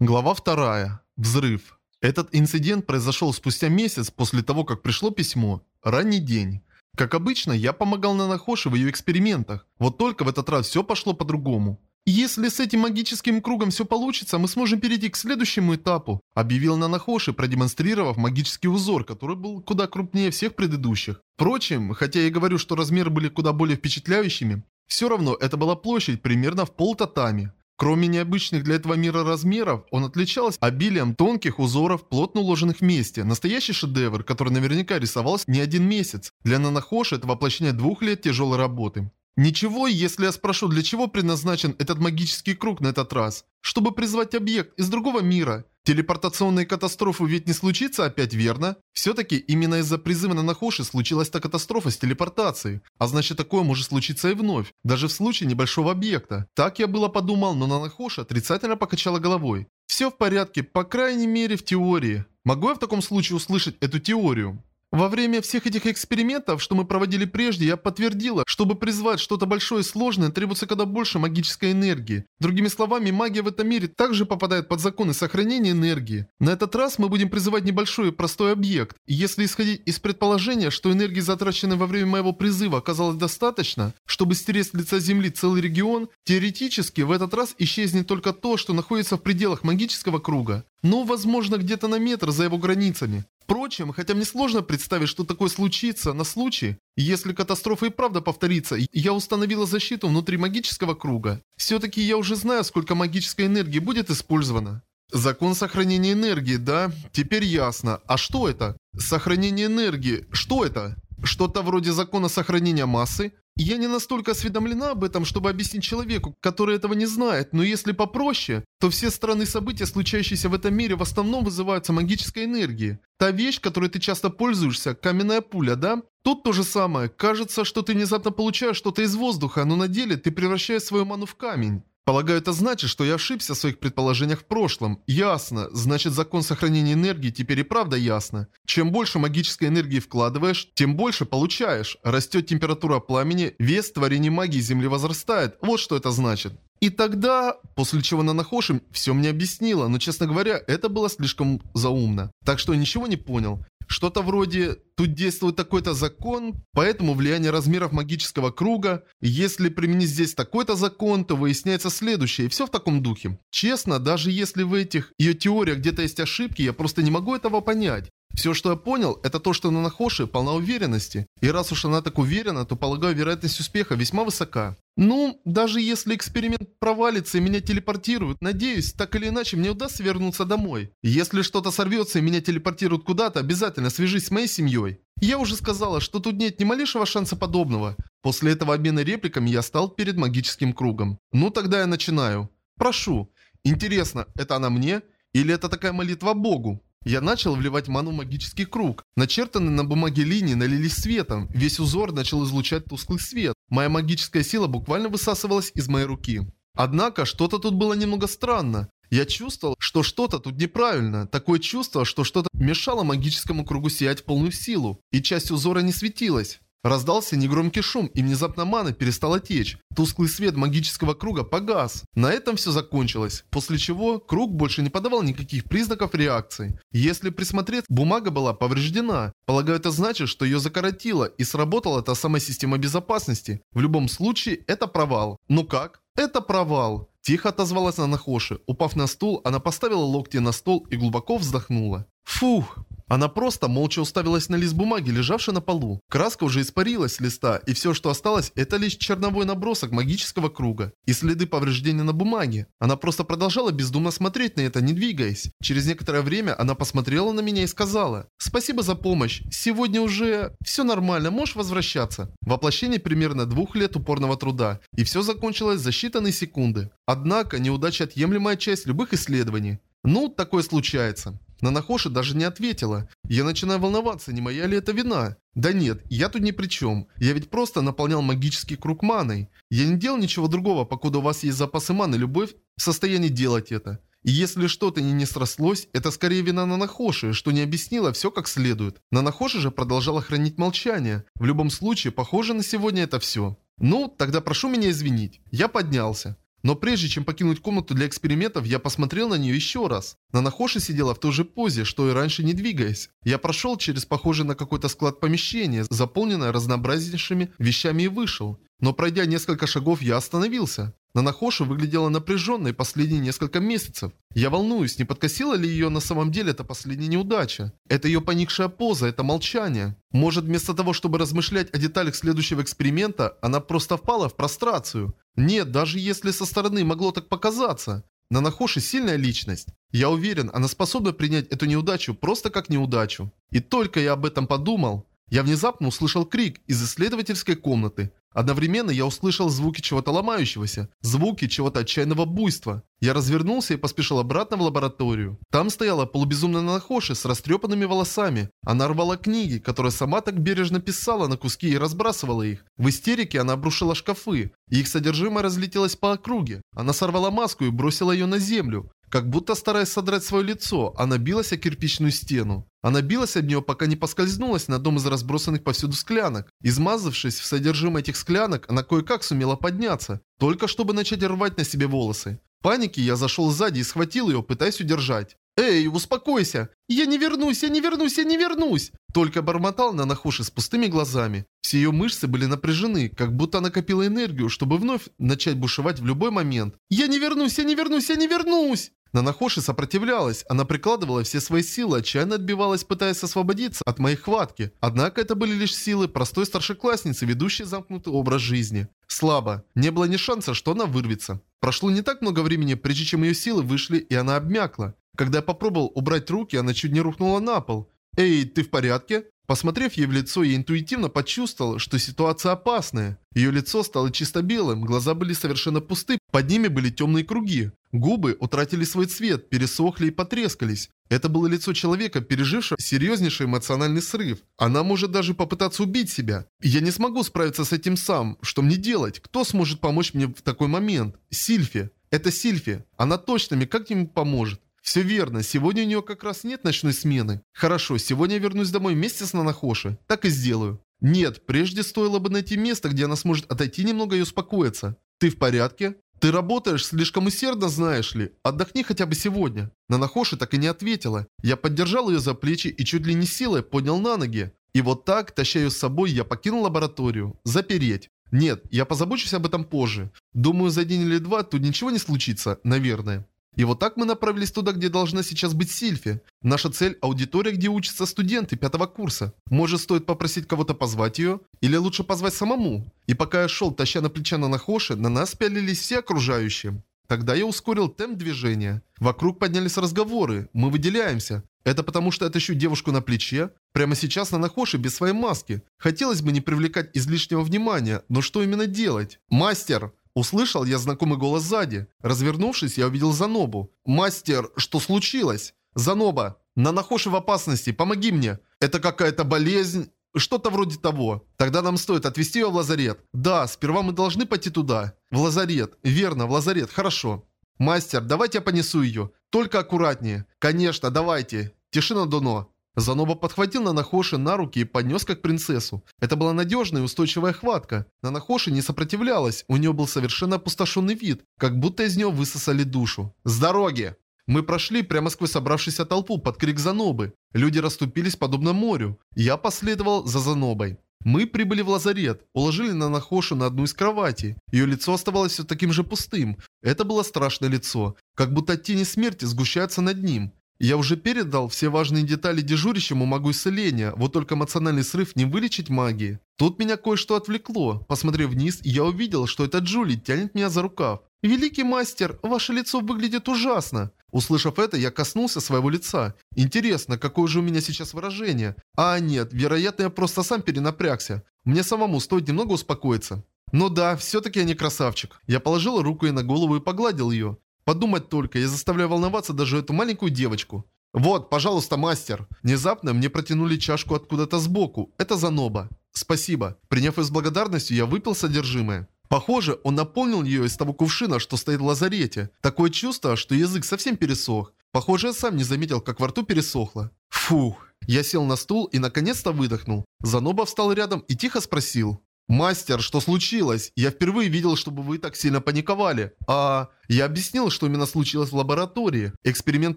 Глава 2. Взрыв. Этот инцидент произошел спустя месяц после того, как пришло письмо. Ранний день. Как обычно, я помогал Нанахоши в ее экспериментах. Вот только в этот раз все пошло по-другому. «Если с этим магическим кругом все получится, мы сможем перейти к следующему этапу», объявил Нанахоши, продемонстрировав магический узор, который был куда крупнее всех предыдущих. Впрочем, хотя я говорю, что размеры были куда более впечатляющими, все равно это была площадь примерно в пол татами. Кроме необычных для этого мира размеров, он отличался обилием тонких узоров, плотно уложенных вместе. Настоящий шедевр, который наверняка рисовался не один месяц. Для Нанахоши это воплощение двух лет тяжелой работы. Ничего, если я спрошу, для чего предназначен этот магический круг на этот раз? Чтобы призвать объект из другого мира. Телепортационные катастрофы ведь не случится опять, верно? Все-таки именно из-за призыва на Нахоши случилась та катастрофа с телепортацией. А значит такое может случиться и вновь, даже в случае небольшого объекта. Так я было подумал, но Нанахоши отрицательно покачала головой. Все в порядке, по крайней мере в теории. Могу я в таком случае услышать эту теорию? Во время всех этих экспериментов, что мы проводили прежде, я подтвердила, чтобы призвать что-то большое и сложное, требуется когда больше магической энергии. Другими словами, магия в этом мире также попадает под законы сохранения энергии. На этот раз мы будем призывать небольшой и простой объект. И если исходить из предположения, что энергии, затраченной во время моего призыва, оказалось достаточно, чтобы стереть с лица Земли целый регион, теоретически в этот раз исчезнет только то, что находится в пределах магического круга. Но, возможно, где-то на метр за его границами. Впрочем, хотя мне сложно представить, что такое случится на случай, если катастрофа и правда повторится, я установила защиту внутри магического круга. Все-таки я уже знаю, сколько магической энергии будет использовано. Закон сохранения энергии, да? Теперь ясно. А что это? Сохранение энергии. Что это? Что-то вроде закона сохранения массы? Я не настолько осведомлена об этом, чтобы объяснить человеку, который этого не знает, но если попроще, то все странные события, случающиеся в этом мире, в основном вызываются магической энергией. Та вещь, которой ты часто пользуешься, каменная пуля, да? Тут то же самое. Кажется, что ты внезапно получаешь что-то из воздуха, но на деле ты превращаешь свою ману в камень. Полагаю, это значит, что я ошибся в своих предположениях в прошлом. Ясно. Значит, закон сохранения энергии теперь и правда ясно. Чем больше магической энергии вкладываешь, тем больше получаешь. Растет температура пламени, вес творений магии Земли возрастает. Вот что это значит. И тогда, после чего Нанахоши все мне объяснила, но, честно говоря, это было слишком заумно. Так что ничего не понял. Что-то вроде «тут действует такой-то закон, поэтому влияние размеров магического круга, если применить здесь такой-то закон, то выясняется следующее, и все в таком духе». Честно, даже если в этих ее теориях где-то есть ошибки, я просто не могу этого понять. Все, что я понял, это то, что Нанахоши полна уверенности. И раз уж она так уверена, то, полагаю, вероятность успеха весьма высока. Ну, даже если эксперимент провалится и меня телепортируют, надеюсь, так или иначе мне удастся вернуться домой. Если что-то сорвется и меня телепортируют куда-то, обязательно свяжись с моей семьей. Я уже сказала, что тут нет ни малейшего шанса подобного. После этого обмена репликами я стал перед магическим кругом. Ну тогда я начинаю. Прошу. Интересно, это она мне? Или это такая молитва Богу? Я начал вливать ману в магический круг. Начертанные на бумаге линии налились светом. Весь узор начал излучать тусклый свет. Моя магическая сила буквально высасывалась из моей руки. Однако, что-то тут было немного странно. Я чувствовал, что что-то тут неправильно. Такое чувство, что что-то мешало магическому кругу сиять в полную силу. И часть узора не светилась. Раздался негромкий шум, и внезапно мана перестала течь. Тусклый свет магического круга погас. На этом все закончилось. После чего круг больше не подавал никаких признаков реакции. Если присмотреться, бумага была повреждена. Полагаю, это значит, что ее закоротило, и сработала та самая система безопасности. В любом случае, это провал. Ну как? Это провал. Тихо отозвалась она Хоши. Упав на стул, она поставила локти на стол и глубоко вздохнула. Фух, она просто молча уставилась на лист бумаги, лежавший на полу. Краска уже испарилась с листа, и все, что осталось, это лишь черновой набросок магического круга и следы повреждения на бумаге. Она просто продолжала бездумно смотреть на это, не двигаясь. Через некоторое время она посмотрела на меня и сказала, «Спасибо за помощь. Сегодня уже все нормально, можешь возвращаться». Воплощение примерно двух лет упорного труда, и все закончилось за считанные секунды. Однако, неудача отъемлемая часть любых исследований. Ну, такое случается. Нанахоши даже не ответила. Я начинаю волноваться, не моя ли это вина. Да нет, я тут ни при чем. Я ведь просто наполнял магический круг маной. Я не делал ничего другого, покуда у вас есть запасы маны, любовь в состоянии делать это. И если что-то не, не срослось, это скорее вина Нанахоши, что не объяснила все как следует. Нанахоши же продолжала хранить молчание. В любом случае, похоже на сегодня это все. Ну, тогда прошу меня извинить. Я поднялся. Но прежде чем покинуть комнату для экспериментов, я посмотрел на нее еще раз. Нанахоши сидела в той же позе, что и раньше не двигаясь. Я прошел через похожий на какой-то склад помещение, заполненное разнообразнейшими вещами и вышел. Но пройдя несколько шагов, я остановился. Нанахоши выглядела напряженной последние несколько месяцев. Я волнуюсь, не подкосила ли ее на самом деле эта последняя неудача. Это ее поникшая поза, это молчание. Может, вместо того, чтобы размышлять о деталях следующего эксперимента, она просто впала в прострацию. Нет, даже если со стороны могло так показаться. Нанахоши сильная личность. Я уверен, она способна принять эту неудачу просто как неудачу. И только я об этом подумал, я внезапно услышал крик из исследовательской комнаты. Одновременно я услышал звуки чего-то ломающегося, звуки чего-то отчаянного буйства. Я развернулся и поспешил обратно в лабораторию. Там стояла полубезумная Нахоши с растрепанными волосами. Она рвала книги, которые сама так бережно писала на куски и разбрасывала их. В истерике она обрушила шкафы, и их содержимое разлетелось по округе. Она сорвала маску и бросила ее на землю. Как будто стараясь содрать свое лицо, она билась о кирпичную стену. Она билась об нее, пока не поскользнулась на одном из разбросанных повсюду склянок. Измазавшись в содержимое этих склянок, она кое-как сумела подняться, только чтобы начать рвать на себе волосы. В панике я зашел сзади и схватил ее, пытаясь удержать. «Эй, успокойся! Я не вернусь, я не вернусь, я не вернусь!» Только бормотал на Нахоши с пустыми глазами. Все ее мышцы были напряжены, как будто накопила энергию, чтобы вновь начать бушевать в любой момент. «Я не вернусь, я не вернусь, я не вернусь!» Нанахоши сопротивлялась, она прикладывала все свои силы, отчаянно отбивалась, пытаясь освободиться от моей хватки. Однако это были лишь силы простой старшеклассницы, ведущей замкнутый образ жизни. Слабо. Не было ни шанса, что она вырвется. Прошло не так много времени, прежде чем ее силы вышли, и она обмякла. Когда я попробовал убрать руки, она чуть не рухнула на пол. «Эй, ты в порядке?» Посмотрев ей в лицо, я интуитивно почувствовал, что ситуация опасная. Ее лицо стало чисто белым, глаза были совершенно пусты, под ними были темные круги. Губы утратили свой цвет, пересохли и потрескались. Это было лицо человека, пережившего серьезнейший эмоциональный срыв. Она может даже попытаться убить себя. Я не смогу справиться с этим сам. Что мне делать? Кто сможет помочь мне в такой момент? Сильфи. Это Сильфи. Она точно мне как-нибудь поможет. Все верно, сегодня у нее как раз нет ночной смены. Хорошо, сегодня я вернусь домой вместе с Нанахоши. Так и сделаю. Нет, прежде стоило бы найти место, где она сможет отойти немного и успокоиться. Ты в порядке? Ты работаешь слишком усердно, знаешь ли. Отдохни хотя бы сегодня. Нанахоши так и не ответила. Я поддержал ее за плечи и чуть ли не силой поднял на ноги. И вот так, таща ее с собой, я покинул лабораторию. Запереть. Нет, я позабочусь об этом позже. Думаю, за день или два тут ничего не случится, наверное. И вот так мы направились туда, где должна сейчас быть Сильфи. Наша цель – аудитория, где учатся студенты пятого курса. Может, стоит попросить кого-то позвать ее? Или лучше позвать самому? И пока я шел, таща на плеча на Нахоши, на нас пялились все окружающие. Тогда я ускорил темп движения. Вокруг поднялись разговоры. Мы выделяемся. Это потому, что я тащу девушку на плече? Прямо сейчас на Нахоши без своей маски. Хотелось бы не привлекать излишнего внимания, но что именно делать? «Мастер!» Услышал я знакомый голос сзади. Развернувшись, я увидел Занобу. «Мастер, что случилось?» «Заноба, Нанахоши в опасности, помоги мне!» «Это какая-то болезнь?» Что-то вроде того. Тогда нам стоит отвезти ее в лазарет. Да, сперва мы должны пойти туда. В лазарет. Верно, в лазарет. Хорошо. Мастер, давайте я понесу ее. Только аккуратнее. Конечно, давайте. Тишина Доно. Заноба подхватил Нанахоши на руки и поднес как принцессу. Это была надежная и устойчивая хватка. Нанахоши не сопротивлялась, у нее был совершенно опустошенный вид, как будто из нее высосали душу. «С дороги!» Мы прошли прямо сквозь собравшуюся толпу под крик Занобы. Люди расступились подобно морю. Я последовал за Занобой. Мы прибыли в лазарет, уложили Нанахоши на одну из кроватей. Ее лицо оставалось все таким же пустым. Это было страшное лицо, как будто тени смерти сгущаются над ним. Я уже передал все важные детали дежурящему магу исцеления, вот только эмоциональный срыв не вылечить магии. Тут меня кое-что отвлекло. Посмотрев вниз, я увидел, что это Джули тянет меня за рукав. «Великий мастер, ваше лицо выглядит ужасно!» Услышав это, я коснулся своего лица. Интересно, какое же у меня сейчас выражение? А нет, вероятно, я просто сам перенапрягся. Мне самому стоит немного успокоиться. Ну да, все-таки я не красавчик. Я положил руку ей на голову и погладил ее. Подумать только, я заставляю волноваться даже эту маленькую девочку. «Вот, пожалуйста, мастер!» Внезапно мне протянули чашку откуда-то сбоку. Это заноба. Спасибо. Приняв ее с благодарностью, я выпил содержимое. Похоже, он наполнил ее из того кувшина, что стоит в лазарете. Такое чувство, что язык совсем пересох. Похоже, я сам не заметил, как во рту пересохло. Фух. Я сел на стул и наконец-то выдохнул. Заноба встал рядом и тихо спросил. «Мастер, что случилось? Я впервые видел, чтобы вы так сильно паниковали. А...» Я объяснил, что именно случилось в лаборатории. Эксперимент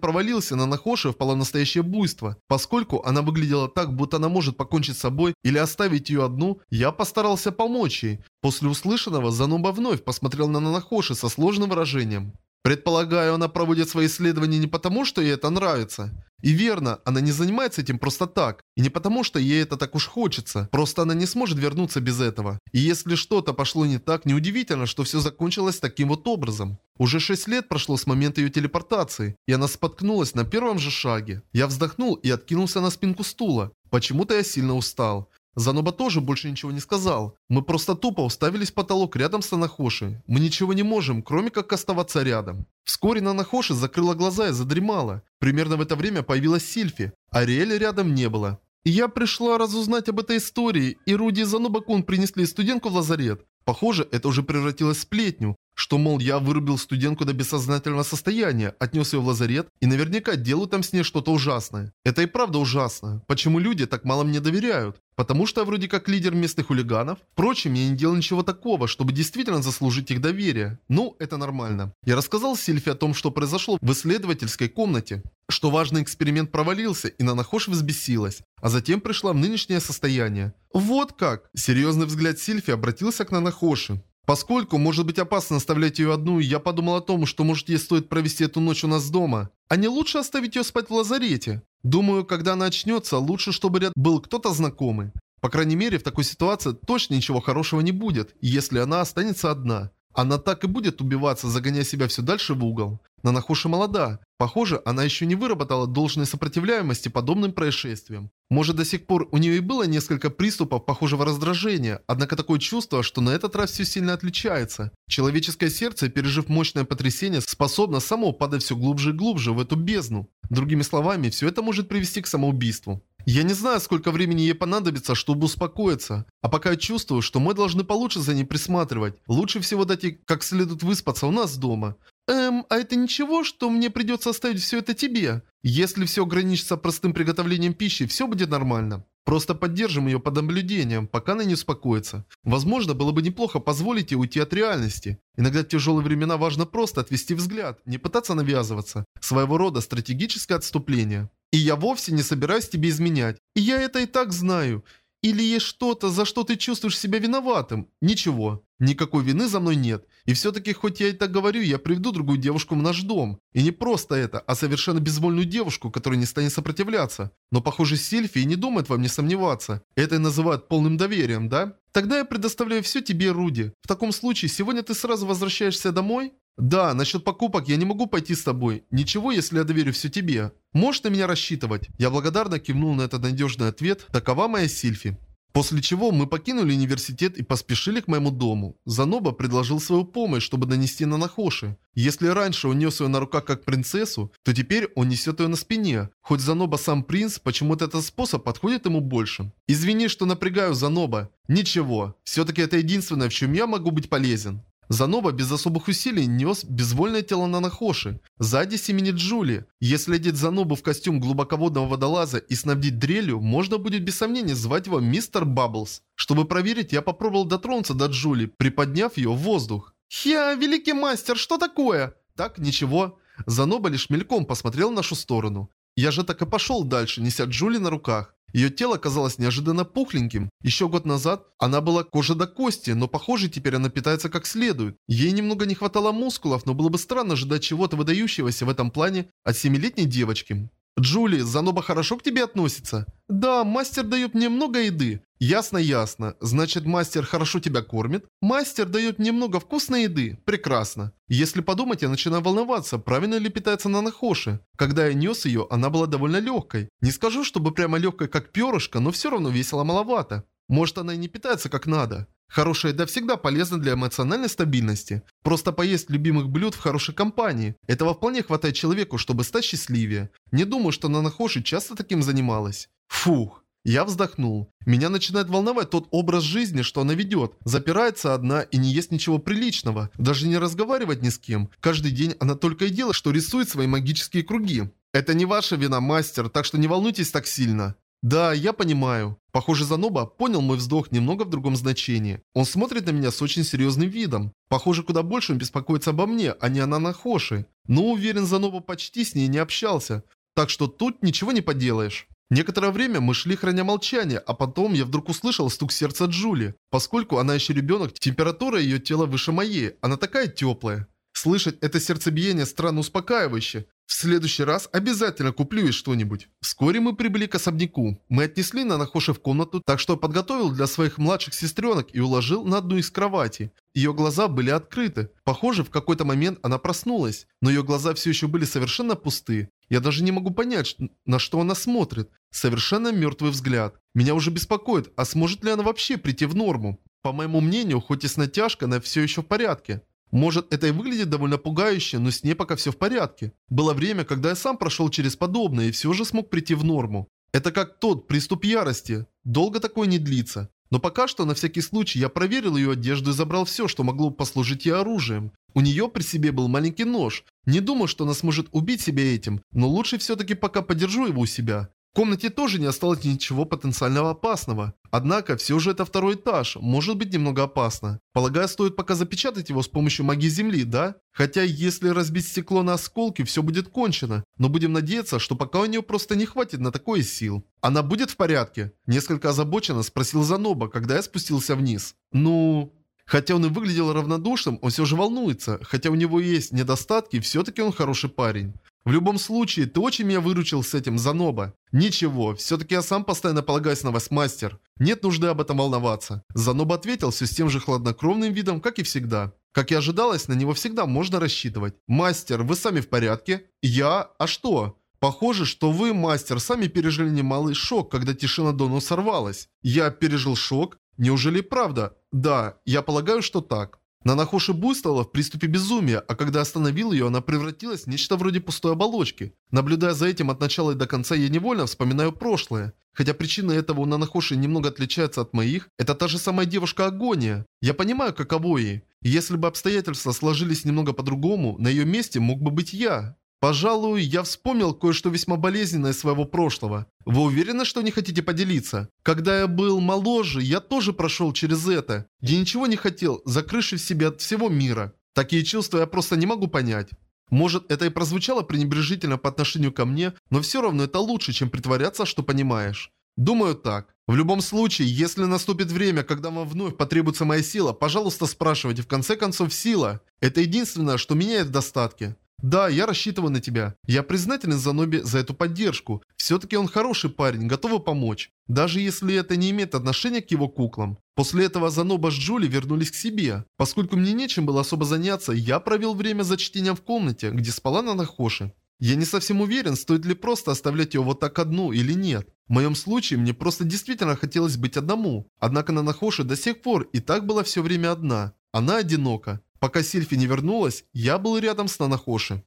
провалился, на Нахоши впало настоящее буйство. Поскольку она выглядела так, будто она может покончить с собой или оставить ее одну, я постарался помочь ей. После услышанного Заноба вновь посмотрел на Нанахоши со сложным выражением. Предполагаю, она проводит свои исследования не потому, что ей это нравится. И верно, она не занимается этим просто так. И не потому, что ей это так уж хочется. Просто она не сможет вернуться без этого. И если что-то пошло не так, неудивительно, что все закончилось таким вот образом. Уже 6 лет прошло с момента ее телепортации, и она споткнулась на первом же шаге. Я вздохнул и откинулся на спинку стула. Почему-то я сильно устал. Заноба тоже больше ничего не сказал. Мы просто тупо уставились в потолок рядом с Нанахоши. Мы ничего не можем, кроме как оставаться рядом. Вскоре Нанахоши закрыла глаза и задремала. Примерно в это время появилась Сильфи. Ариэля рядом не было. я пришла разузнать об этой истории, и Руди и Занобакун принесли студентку в лазарет. Похоже, это уже превратилось в сплетню. Что, мол, я вырубил студентку до бессознательного состояния, отнес ее в лазарет и наверняка делаю там с ней что-то ужасное. Это и правда ужасно. Почему люди так мало мне доверяют? Потому что я вроде как лидер местных хулиганов. Впрочем, я не делал ничего такого, чтобы действительно заслужить их доверие. Ну, это нормально. Я рассказал Сильфе о том, что произошло в исследовательской комнате. Что важный эксперимент провалился, и Нанахош взбесилась. А затем пришла в нынешнее состояние. Вот как! Серьезный взгляд Сильфи обратился к Нанахоши. Поскольку может быть опасно оставлять ее одну, я подумал о том, что может ей стоит провести эту ночь у нас дома. А не лучше оставить ее спать в лазарете? Думаю, когда она очнется, лучше, чтобы рядом был кто-то знакомый. По крайней мере, в такой ситуации точно ничего хорошего не будет, если она останется одна. Она так и будет убиваться, загоняя себя все дальше в угол. Нанахоши молода. Похоже, она еще не выработала должной сопротивляемости подобным происшествиям. Может, до сих пор у нее и было несколько приступов похожего раздражения, однако такое чувство, что на этот раз все сильно отличается. Человеческое сердце, пережив мощное потрясение, способно само падать все глубже и глубже в эту бездну. Другими словами, все это может привести к самоубийству. Я не знаю, сколько времени ей понадобится, чтобы успокоиться. А пока я чувствую, что мы должны получше за ней присматривать. Лучше всего дать ей как следует выспаться у нас дома. Эм, а это ничего, что мне придется оставить все это тебе? Если все ограничится простым приготовлением пищи, все будет нормально. Просто поддержим ее под наблюдением, пока она не успокоится. Возможно, было бы неплохо позволить ей уйти от реальности. Иногда в тяжелые времена важно просто отвести взгляд, не пытаться навязываться. Своего рода стратегическое отступление. И я вовсе не собираюсь тебе изменять. И я это и так знаю. Или есть что-то, за что ты чувствуешь себя виноватым? Ничего. Никакой вины за мной нет. И все-таки, хоть я и так говорю, я приведу другую девушку в наш дом. И не просто это, а совершенно безвольную девушку, которая не станет сопротивляться. Но, похоже, Сильфи и не думает вам не сомневаться. Это и называют полным доверием, да? Тогда я предоставляю все тебе, Руди. В таком случае, сегодня ты сразу возвращаешься домой? Да, насчет покупок я не могу пойти с тобой. Ничего, если я доверю все тебе. Можешь на меня рассчитывать? Я благодарно кивнул на этот надежный ответ. Такова моя Сильфи. После чего мы покинули университет и поспешили к моему дому. Заноба предложил свою помощь, чтобы донести на Нахоши. Если раньше он нес ее на руках как принцессу, то теперь он несет ее на спине. Хоть Заноба сам принц, почему-то этот способ подходит ему больше. Извини, что напрягаю Заноба. Ничего, все-таки это единственное, в чем я могу быть полезен. Заноба без особых усилий нес безвольное тело Нанахоши. Сзади семенит Джули. Если одеть Занобу в костюм глубоководного водолаза и снабдить дрелью, можно будет без сомнения звать его Мистер Бабблс. Чтобы проверить, я попробовал дотронуться до Джули, приподняв ее в воздух. «Хя, великий мастер, что такое?» «Так, ничего». Заноба лишь мельком посмотрел в нашу сторону. Я же так и пошел дальше, неся Джули на руках. Ее тело казалось неожиданно пухленьким. Еще год назад она была кожа до кости, но похоже теперь она питается как следует. Ей немного не хватало мускулов, но было бы странно ожидать чего-то выдающегося в этом плане от семилетней девочки. «Джули, Заноба хорошо к тебе относится?» «Да, мастер дает мне много еды». «Ясно, ясно. Значит, мастер хорошо тебя кормит?» «Мастер дает мне много вкусной еды». «Прекрасно». Если подумать, я начинаю волноваться, правильно ли питается Нанахоши. Когда я нес ее, она была довольно легкой. Не скажу, чтобы прямо легкой, как перышко, но все равно весила маловато. Может, она и не питается как надо. Хорошая еда всегда полезна для эмоциональной стабильности. Просто поесть любимых блюд в хорошей компании. Этого вполне хватает человеку, чтобы стать счастливее. Не думаю, что Нанахоши часто таким занималась. Фух. Я вздохнул. Меня начинает волновать тот образ жизни, что она ведет. Запирается одна и не ест ничего приличного. Даже не разговаривать ни с кем. Каждый день она только и делает, что рисует свои магические круги. Это не ваша вина, мастер, так что не волнуйтесь так сильно. Да, я понимаю. Похоже, Заноба понял мой вздох немного в другом значении. Он смотрит на меня с очень серьезным видом. Похоже, куда больше он беспокоится обо мне, а не о Нанахоши. Но уверен, Заноба почти с ней не общался. Так что тут ничего не поделаешь. Некоторое время мы шли храня молчание, а потом я вдруг услышал стук сердца Джули. Поскольку она еще ребенок, температура ее тела выше моей, она такая теплая. Слышать это сердцебиение странно успокаивающе. В следующий раз обязательно куплю ей что-нибудь. Вскоре мы прибыли к особняку. Мы отнесли Нанахоши в комнату, так что подготовил для своих младших сестренок и уложил на одну из кроватей. Ее глаза были открыты. Похоже, в какой-то момент она проснулась, но ее глаза все еще были совершенно пусты. Я даже не могу понять, на что она смотрит. Совершенно мертвый взгляд. Меня уже беспокоит, а сможет ли она вообще прийти в норму? По моему мнению, хоть и с натяжкой, она все еще в порядке. Может, это и выглядит довольно пугающе, но с ней пока все в порядке. Было время, когда я сам прошел через подобное и все же смог прийти в норму. Это как тот приступ ярости. Долго такое не длится. Но пока что, на всякий случай, я проверил ее одежду и забрал все, что могло послужить ей оружием. У нее при себе был маленький нож. Не думал, что она сможет убить себя этим, но лучше все-таки пока подержу его у себя. В комнате тоже не осталось ничего потенциального опасного. Однако, все же это второй этаж, может быть немного опасно. Полагаю, стоит пока запечатать его с помощью магии земли, да? Хотя, если разбить стекло на осколки, все будет кончено. Но будем надеяться, что пока у нее просто не хватит на такое сил. Она будет в порядке? Несколько озабоченно спросил Заноба, когда я спустился вниз. Ну... Хотя он и выглядел равнодушным, он все же волнуется. Хотя у него есть недостатки, все-таки он хороший парень. В любом случае, ты очень меня выручил с этим, Заноба. Ничего, все-таки я сам постоянно полагаюсь на вас, мастер. Нет нужды об этом волноваться. Заноба ответил все с тем же хладнокровным видом, как и всегда. Как и ожидалось, на него всегда можно рассчитывать. Мастер, вы сами в порядке? Я? А что? Похоже, что вы, мастер, сами пережили немалый шок, когда тишина Дону сорвалась. Я пережил шок? Неужели правда? Да, я полагаю, что так. Нанахоши буйствовала в приступе безумия, а когда остановил ее, она превратилась в нечто вроде пустой оболочки. Наблюдая за этим от начала и до конца, я невольно вспоминаю прошлое. Хотя причина этого у Нанахоши немного отличается от моих, это та же самая девушка Агония. Я понимаю, каково ей. Если бы обстоятельства сложились немного по-другому, на ее месте мог бы быть я. Пожалуй, я вспомнил кое-что весьма болезненное своего прошлого. Вы уверены, что не хотите поделиться? Когда я был моложе, я тоже прошел через это. Я ничего не хотел, закрывшись себе от всего мира. Такие чувства я просто не могу понять. Может, это и прозвучало пренебрежительно по отношению ко мне, но все равно это лучше, чем притворяться, что понимаешь. Думаю так. В любом случае, если наступит время, когда вам вновь потребуется моя сила, пожалуйста, спрашивайте. В конце концов, сила – это единственное, что меняет в достатке. Да, я рассчитываю на тебя. Я признателен Заноби за эту поддержку. Все-таки он хороший парень, готовый помочь. Даже если это не имеет отношения к его куклам. После этого Заноба с Джули вернулись к себе. Поскольку мне нечем было особо заняться, я провел время за чтением в комнате, где спала Нанахоши. Я не совсем уверен, стоит ли просто оставлять ее вот так одну или нет. В моем случае мне просто действительно хотелось быть одному. Однако Нанахоши до сих пор и так была все время одна. Она одинока. Пока Сильфи не вернулась, я был рядом с Нанахоши.